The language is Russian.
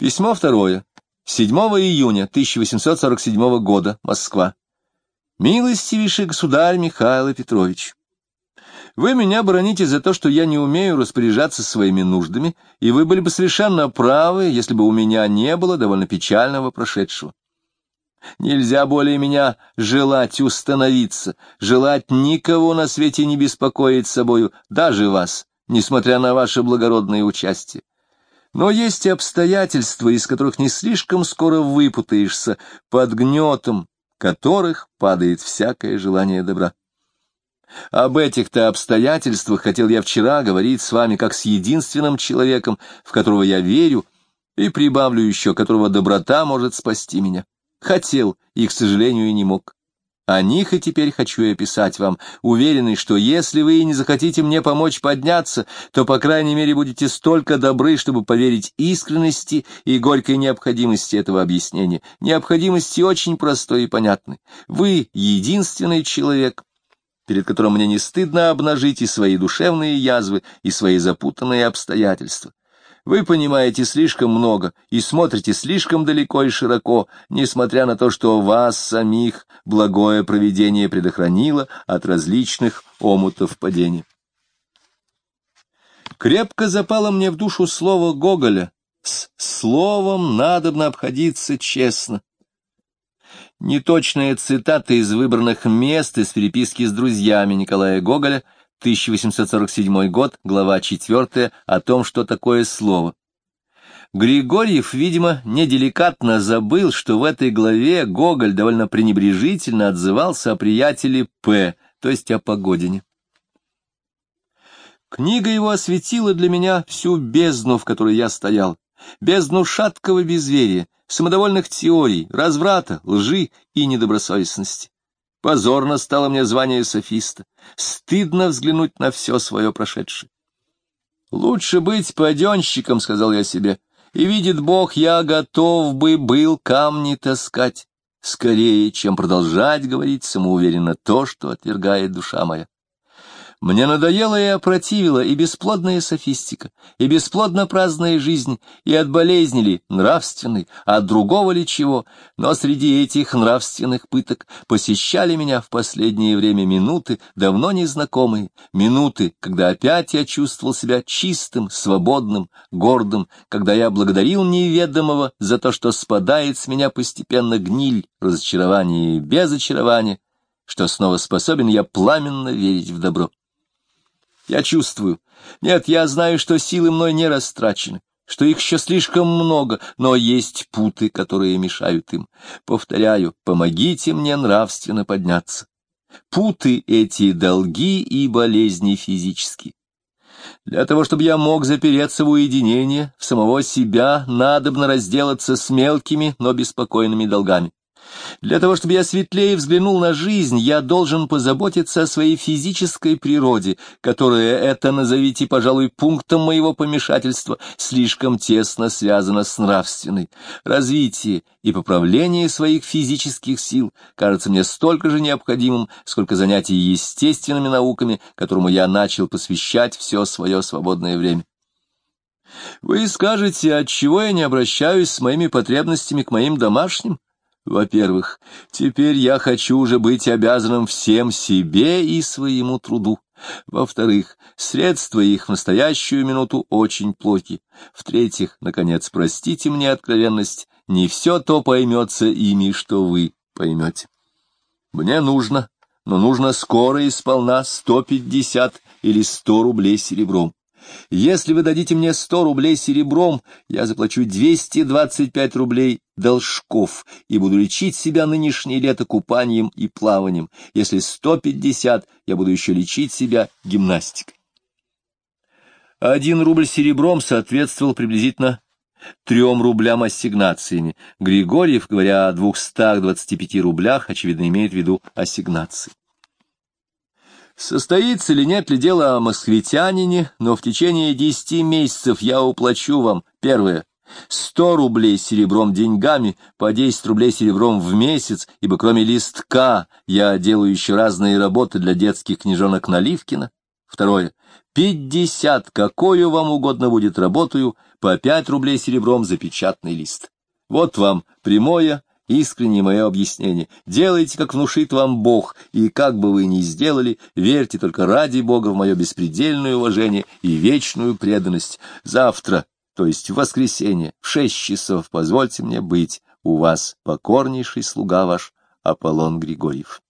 Письмо второе. 7 июня 1847 года. Москва. Милостивейший государь Михаил Петрович, вы меня броните за то, что я не умею распоряжаться своими нуждами, и вы были бы совершенно правы, если бы у меня не было довольно печального прошедшего. Нельзя более меня желать установиться, желать никого на свете не беспокоить собою, даже вас, несмотря на ваше благородное участие. Но есть обстоятельства, из которых не слишком скоро выпутаешься, под гнетом которых падает всякое желание добра. Об этих-то обстоятельствах хотел я вчера говорить с вами как с единственным человеком, в которого я верю, и прибавлю еще, которого доброта может спасти меня. Хотел и, к сожалению, и не мог. О них и теперь хочу я писать вам, уверенный, что если вы и не захотите мне помочь подняться, то, по крайней мере, будете столько добры, чтобы поверить искренности и горькой необходимости этого объяснения. Необходимости очень простой и понятной. Вы — единственный человек, перед которым мне не стыдно обнажить и свои душевные язвы, и свои запутанные обстоятельства. Вы понимаете слишком много и смотрите слишком далеко и широко, несмотря на то, что вас самих благое провидение предохранило от различных омутов падения. Крепко запало мне в душу слово Гоголя. С словом надобно обходиться честно. Неточная цитата из выбранных мест из переписки с друзьями Николая Гоголя — 1847 год, глава 4, о том, что такое слово. Григорьев, видимо, неделикатно забыл, что в этой главе Гоголь довольно пренебрежительно отзывался о приятеле П., то есть о Погодине. Книга его осветила для меня всю бездну, в которой я стоял, бездну шаткого безверия, самодовольных теорий, разврата, лжи и недобросовестности. Позорно стало мне звание софиста. Стыдно взглянуть на все свое прошедшее. «Лучше быть паденщиком», — сказал я себе, — «и видит Бог, я готов бы был камни таскать, скорее, чем продолжать говорить самоуверенно то, что отвергает душа моя». Мне надоело и опротивила и бесплодная софистика, и бесплодно праздная жизнь, и от болезни ли нравственной, а от другого ли чего, но среди этих нравственных пыток посещали меня в последнее время минуты, давно незнакомые, минуты, когда опять я чувствовал себя чистым, свободным, гордым, когда я благодарил неведомого за то, что спадает с меня постепенно гниль, разочарование и безочарование, что снова способен я пламенно верить в добро. Я чувствую. Нет, я знаю, что силы мной не растрачены, что их еще слишком много, но есть путы, которые мешают им. Повторяю, помогите мне нравственно подняться. Путы эти долги и болезни физические. Для того, чтобы я мог запереться в уединение, в самого себя, надобно разделаться с мелкими, но беспокойными долгами. Для того, чтобы я светлее взглянул на жизнь, я должен позаботиться о своей физической природе, которая, это назовите, пожалуй, пунктом моего помешательства, слишком тесно связана с нравственной. Развитие и поправление своих физических сил кажется мне столько же необходимым, сколько занятий естественными науками, которому я начал посвящать все свое свободное время. Вы скажете, отчего я не обращаюсь с моими потребностями к моим домашним? Во-первых, теперь я хочу уже быть обязанным всем себе и своему труду. Во-вторых, средства их в настоящую минуту очень плохи. В-третьих, наконец, простите мне откровенность, не все то поймется ими, что вы поймете. Мне нужно, но нужно скоро и сполна сто пятьдесят или сто рублей серебром. Если вы дадите мне сто рублей серебром, я заплачу двести двадцать пять рублей должков и буду лечить себя нынешнее лето купанием и плаванием. Если сто пятьдесят, я буду еще лечить себя гимнастикой. Один рубль серебром соответствовал приблизительно трем рублям ассигнациями. Григорьев, говоря о двухстах двадцати пяти рублях, очевидно, имеет в виду ассигнации. Состоится ли нет ли дело о москвитянине, но в течение десяти месяцев я уплачу вам, первое, сто рублей серебром деньгами, по десять рублей серебром в месяц, ибо кроме листка я делаю еще разные работы для детских книжонок Наливкина. Второе. Пятьдесят, какую вам угодно будет работаю, по пять рублей серебром за печатный лист. Вот вам прямое, искреннее мое объяснение. Делайте, как внушит вам Бог, и как бы вы ни сделали, верьте только ради Бога в мое беспредельное уважение и вечную преданность. Завтра, то есть в воскресенье, в шесть часов, позвольте мне быть у вас, покорнейший слуга ваш, Аполлон Григорьев.